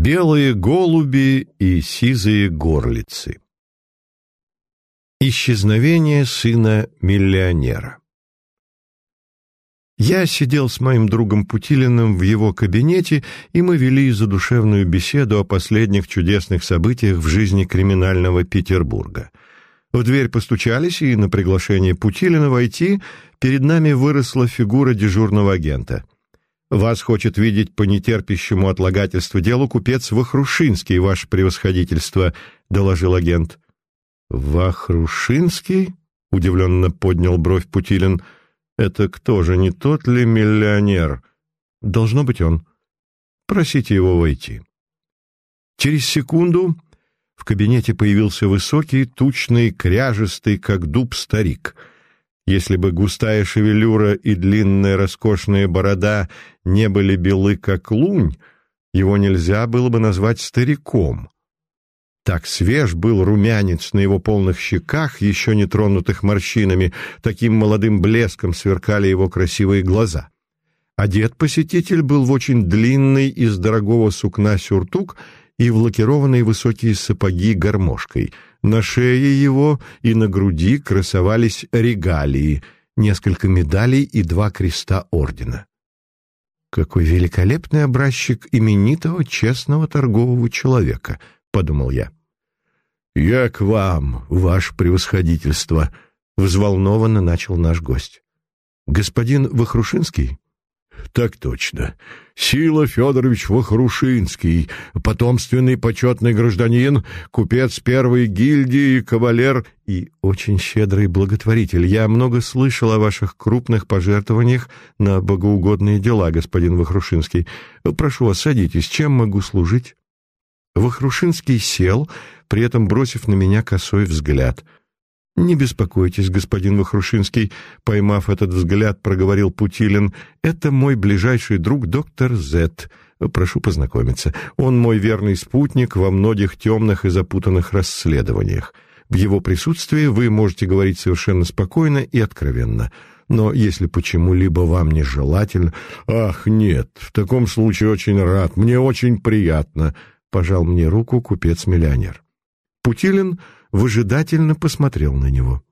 Белые голуби и сизые горлицы. Исчезновение сына миллионера. Я сидел с моим другом Путилиным в его кабинете, и мы вели задушевную беседу о последних чудесных событиях в жизни криминального Петербурга. В дверь постучались, и на приглашение Путилина войти перед нами выросла фигура дежурного агента — вас хочет видеть по нетерпящему отлагательству делу купец Вахрушинский, ваше превосходительство, — доложил агент. — Вахрушинский? — удивленно поднял бровь Путилин. — Это кто же, не тот ли миллионер? — Должно быть он. Просите его войти. Через секунду в кабинете появился высокий, тучный, кряжестый, как дуб старик — если бы густая шевелюра и длинная роскошная борода не были белы, как лунь, его нельзя было бы назвать стариком. Так свеж был румянец на его полных щеках, еще не тронутых морщинами, таким молодым блеском сверкали его красивые глаза. Одет посетитель был в очень длинный из дорогого сукна сюртук и в лакированные высокие сапоги гармошкой — на шее его и на груди красовались регалии, несколько медалей и два креста ордена. «Какой великолепный образчик именитого честного торгового человека», — подумал я. «Я к вам, ваше превосходительство», — взволнованно начал наш гость. «Господин Вахрушинский?» Так точно. Сила Федорович Вахрушинский, потомственный почетный гражданин, купец первой гильдии, кавалер и очень щедрый благотворитель. Я много слышал о ваших крупных пожертвованиях на богоугодные дела, господин Вахрушинский. Прошу вас, садитесь. Чем могу служить? Вахрушинский сел, при этом бросив на меня косой взгляд — «Не беспокойтесь, господин Вахрушинский», — поймав этот взгляд, проговорил Путилин. «Это мой ближайший друг доктор Зет. Прошу познакомиться. Он мой верный спутник во многих темных и запутанных расследованиях. В его присутствии вы можете говорить совершенно спокойно и откровенно. Но если почему-либо вам нежелательно...» «Ах, нет, в таком случае очень рад, мне очень приятно», — пожал мне руку купец-миллионер. Путилин выжидательно посмотрел на него.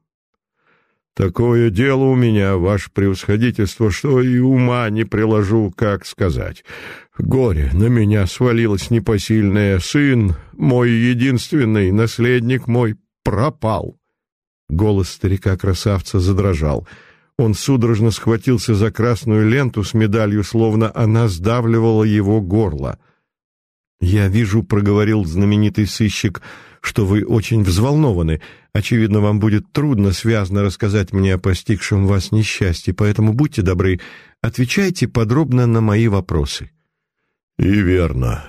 «Такое дело у меня, ваше превосходительство, что и ума не приложу, как сказать. Горе на меня свалилось непосильное. Сын, мой единственный наследник мой, пропал». Голос старика-красавца задрожал. Он судорожно схватился за красную ленту с медалью, словно она сдавливала его горло. «Я вижу», — проговорил знаменитый сыщик, — что вы очень взволнованы. Очевидно, вам будет трудно связно рассказать мне о постигшем вас несчастье, поэтому будьте добры, отвечайте подробно на мои вопросы». «И верно.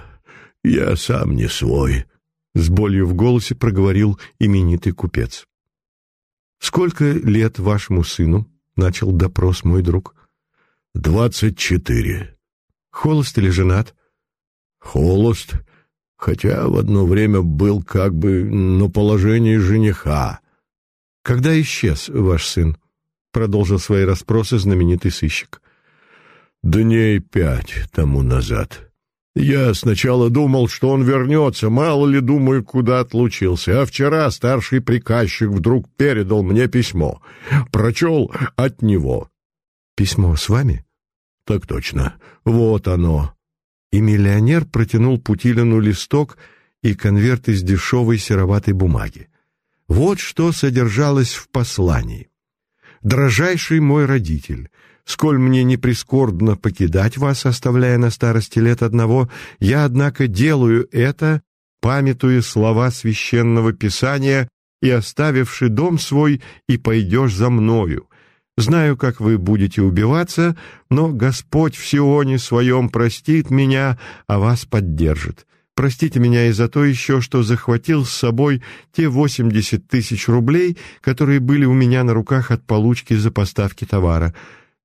Я сам не свой», — с болью в голосе проговорил именитый купец. «Сколько лет вашему сыну?» — начал допрос мой друг. «Двадцать четыре». «Холост или женат?» «Холост хотя в одно время был как бы на положении жениха. «Когда исчез ваш сын?» — продолжил свои расспросы знаменитый сыщик. «Дней пять тому назад. Я сначала думал, что он вернется, мало ли, думаю, куда отлучился, а вчера старший приказчик вдруг передал мне письмо. Прочел от него». «Письмо с вами?» «Так точно. Вот оно» и миллионер протянул Путилину листок и конверт из дешевой сероватой бумаги. Вот что содержалось в послании. «Дорожайший мой родитель, сколь мне не прискорбно покидать вас, оставляя на старости лет одного, я, однако, делаю это, памятуя слова священного писания и оставивши дом свой, и пойдешь за мною, Знаю, как вы будете убиваться, но Господь в Сионе своем простит меня, а вас поддержит. Простите меня и за то еще, что захватил с собой те восемьдесят тысяч рублей, которые были у меня на руках от получки за поставки товара.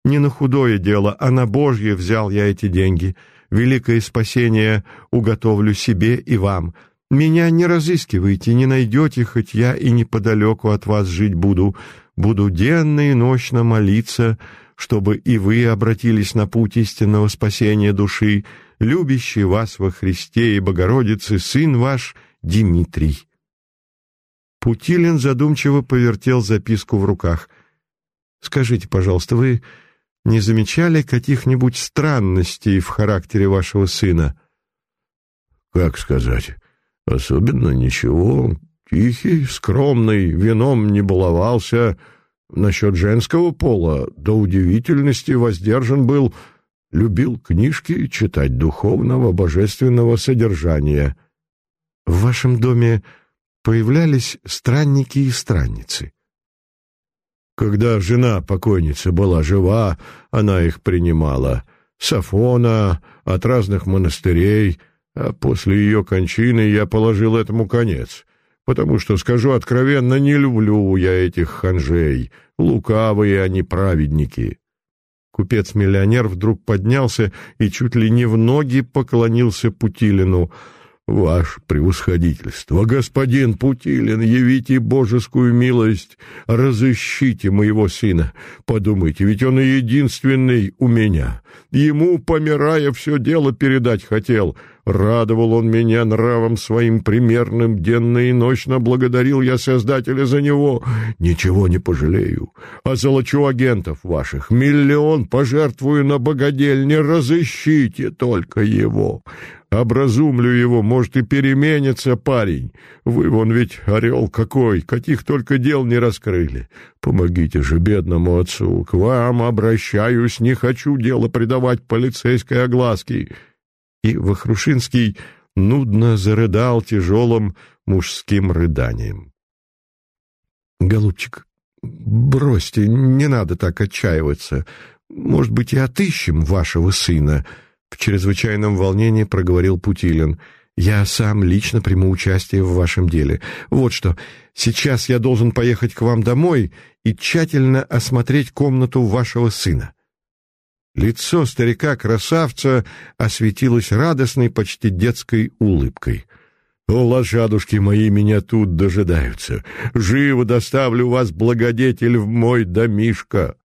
Не на худое дело, а на Божье взял я эти деньги. Великое спасение уготовлю себе и вам. Меня не разыскивайте, не найдете, хоть я и неподалеку от вас жить буду. Буду денно и ночно молиться, чтобы и вы обратились на путь истинного спасения души, любящий вас во Христе и Богородице, сын ваш Дмитрий». Путилин задумчиво повертел записку в руках. «Скажите, пожалуйста, вы не замечали каких-нибудь странностей в характере вашего сына?» «Как сказать? Особенно ничего. Тихий, скромный, вином не баловался. Насчет женского пола до удивительности воздержан был, любил книжки читать духовного, божественного содержания». «В вашем доме появлялись странники и странницы?» Когда жена покойницы была жива, она их принимала. Сафона, от разных монастырей, а после ее кончины я положил этому конец, потому что, скажу откровенно, не люблю я этих ханжей, лукавые они праведники». Купец-миллионер вдруг поднялся и чуть ли не в ноги поклонился Путилину — «Ваше превосходительство, господин Путилин, явите божескую милость, разыщите моего сына. Подумайте, ведь он и единственный у меня. Ему, помирая, все дело передать хотел. Радовал он меня нравом своим примерным, денно и ночно благодарил я Создателя за него. Ничего не пожалею. А золочу агентов ваших. Миллион пожертвую на богадельне, разыщите только его. Образумлю его, может, и переменится парень. Вы вон ведь орел какой, каких только дел не раскрыли. Помогите же бедному отцу, к вам обращаюсь, не хочу дело предавать полицейской огласке». И Вахрушинский нудно зарыдал тяжелым мужским рыданием. «Голубчик, бросьте, не надо так отчаиваться. Может быть, и отыщем вашего сына». В чрезвычайном волнении проговорил Путилин. «Я сам лично приму участие в вашем деле. Вот что, сейчас я должен поехать к вам домой и тщательно осмотреть комнату вашего сына». Лицо старика-красавца осветилось радостной, почти детской улыбкой. «О, лошадушки мои меня тут дожидаются! Живо доставлю вас, благодетель, в мой домишко!»